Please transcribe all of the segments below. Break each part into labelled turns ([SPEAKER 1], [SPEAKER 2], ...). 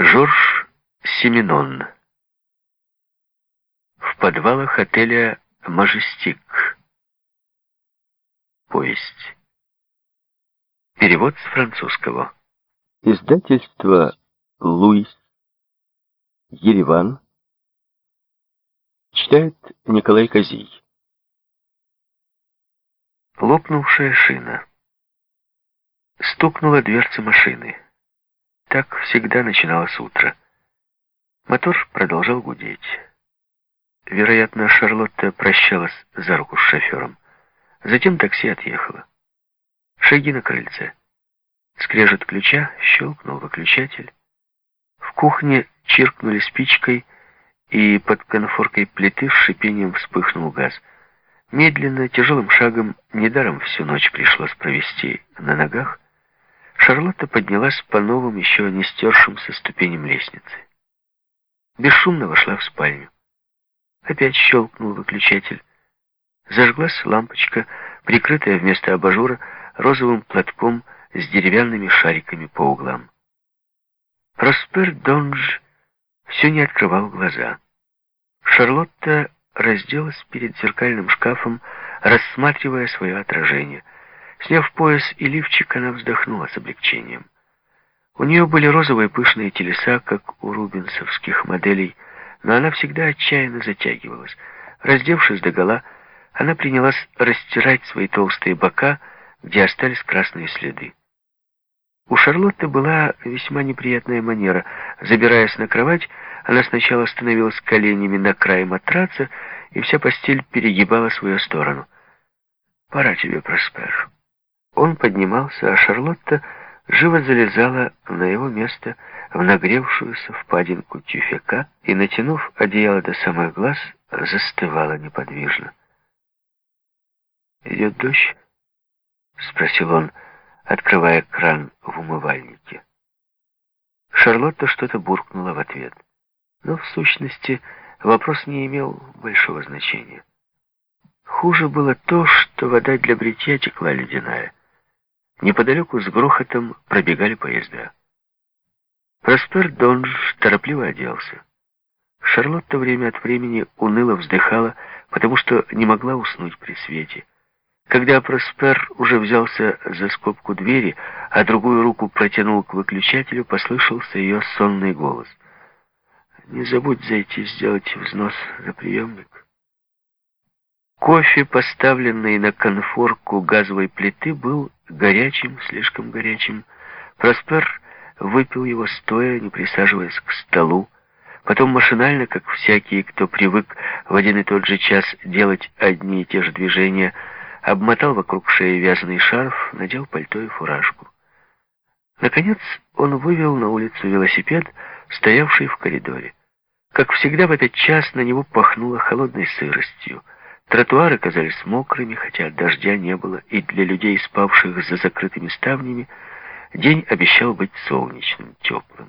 [SPEAKER 1] Жорж Семенон. В подвалах отеля «Мажестик». Повесть. Перевод с французского. Издательство «Луис». Ереван. Читает Николай Козий. Лопнувшая шина. Стукнула дверца машины. Так всегда начиналось утро. Мотор продолжал гудеть. Вероятно, Шарлотта прощалась за руку с шофером. Затем такси отъехало. Шаги на крыльце. Скрежет ключа, щелкнул выключатель. В кухне чиркнули спичкой, и под конфоркой плиты с шипением вспыхнул газ. Медленно, тяжелым шагом, недаром всю ночь пришлось провести на ногах, Шарлотта поднялась по новым, еще не стершимся ступеням лестницы. Бесшумно вошла в спальню. Опять щелкнул выключатель. Зажглась лампочка, прикрытая вместо абажура розовым платком с деревянными шариками по углам. Проспер Донж все не открывал глаза. Шарлотта разделась перед зеркальным шкафом, рассматривая свое отражение — Сняв пояс и лифчик, она вздохнула с облегчением. У нее были розовые пышные телеса, как у рубинсовских моделей, но она всегда отчаянно затягивалась. Раздевшись догола, она принялась растирать свои толстые бока, где остались красные следы. У Шарлотты была весьма неприятная манера. Забираясь на кровать, она сначала становилась коленями на край матраца, и вся постель перегибала свою сторону. «Пора тебе, Проспер». Он поднимался, а Шарлотта живо залезала на его место в нагревшуюся впадинку тюфяка и, натянув одеяло до самых глаз, застывала неподвижно. «Идет дождь?» — спросил он, открывая кран в умывальнике. Шарлотта что-то буркнула в ответ. Но, в сущности, вопрос не имел большого значения. Хуже было то, что вода для бритья текла ледяная. Неподалеку с грохотом пробегали поезда. Проспер Донж торопливо оделся. Шарлотта время от времени уныло вздыхала, потому что не могла уснуть при свете. Когда Проспер уже взялся за скобку двери, а другую руку протянул к выключателю, послышался ее сонный голос. «Не забудь зайти сделать взнос за приемник». Кофе, поставленный на конфорку газовой плиты, был горячим, слишком горячим. Проспер выпил его стоя, не присаживаясь к столу. Потом машинально, как всякий, кто привык в один и тот же час делать одни и те же движения, обмотал вокруг шеи вязаный шарф, надел пальто и фуражку. Наконец он вывел на улицу велосипед, стоявший в коридоре. Как всегда в этот час на него пахнуло холодной сыростью. Тротуары казались мокрыми, хотя дождя не было, и для людей, спавших за закрытыми ставнями, день обещал быть солнечным, теплым.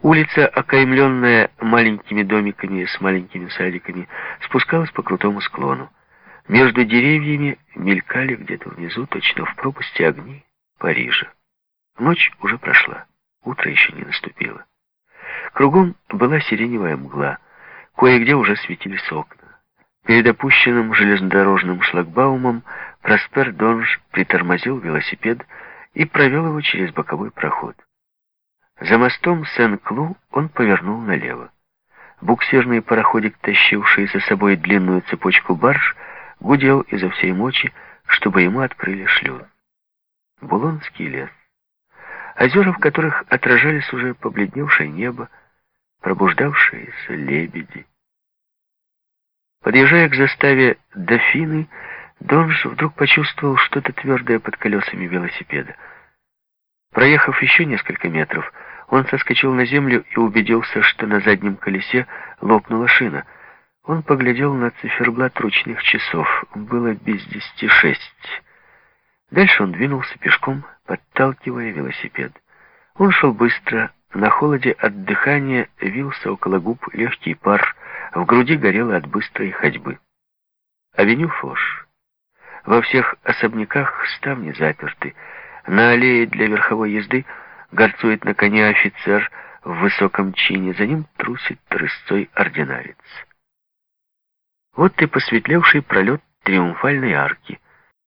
[SPEAKER 1] Улица, окаймленная маленькими домиками с маленькими садиками, спускалась по крутому склону. Между деревьями мелькали где-то внизу, точно в пропасти огни Парижа. Ночь уже прошла, утро еще не наступило. Кругом была сиреневая мгла, кое-где уже светились окна. Перед опущенным железнодорожным шлагбаумом Проспер Донж притормозил велосипед и провел его через боковой проход. За мостом Сен-Клу он повернул налево. Буксирный пароходик, тащивший за собой длинную цепочку барж, гудел изо всей мочи, чтобы ему открыли шлюз. Булонский лес. Озера, в которых отражались уже побледневшее небо, пробуждавшиеся лебеди, Подъезжая к заставе Дофины, Донж вдруг почувствовал что-то твердое под колесами велосипеда. Проехав еще несколько метров, он соскочил на землю и убедился, что на заднем колесе лопнула шина. Он поглядел на циферблат ручных часов. Было без десяти шесть. Дальше он двинулся пешком, подталкивая велосипед. Он шел быстро, на холоде от дыхания вился около губ легкий пар, в груди горело от быстрой ходьбы. Авеню Фош. Во всех особняках ставни заперты. На аллее для верховой езды горцует на коне офицер в высоком чине, за ним трусит рысцой ординарец. Вот и посветлевший пролет триумфальной арки.